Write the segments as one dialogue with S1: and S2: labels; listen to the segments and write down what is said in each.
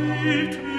S1: Lied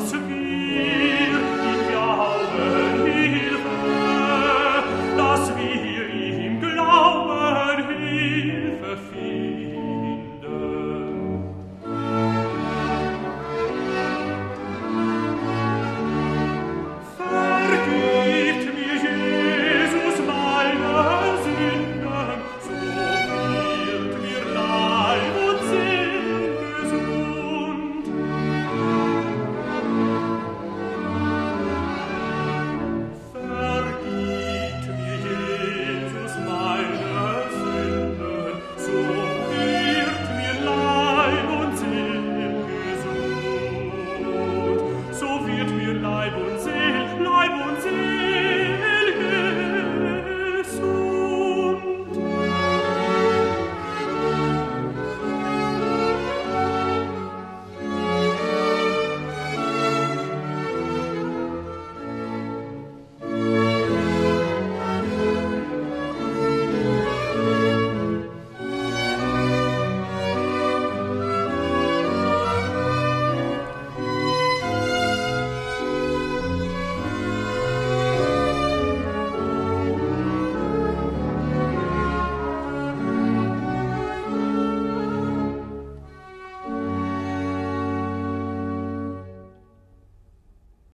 S1: seguir.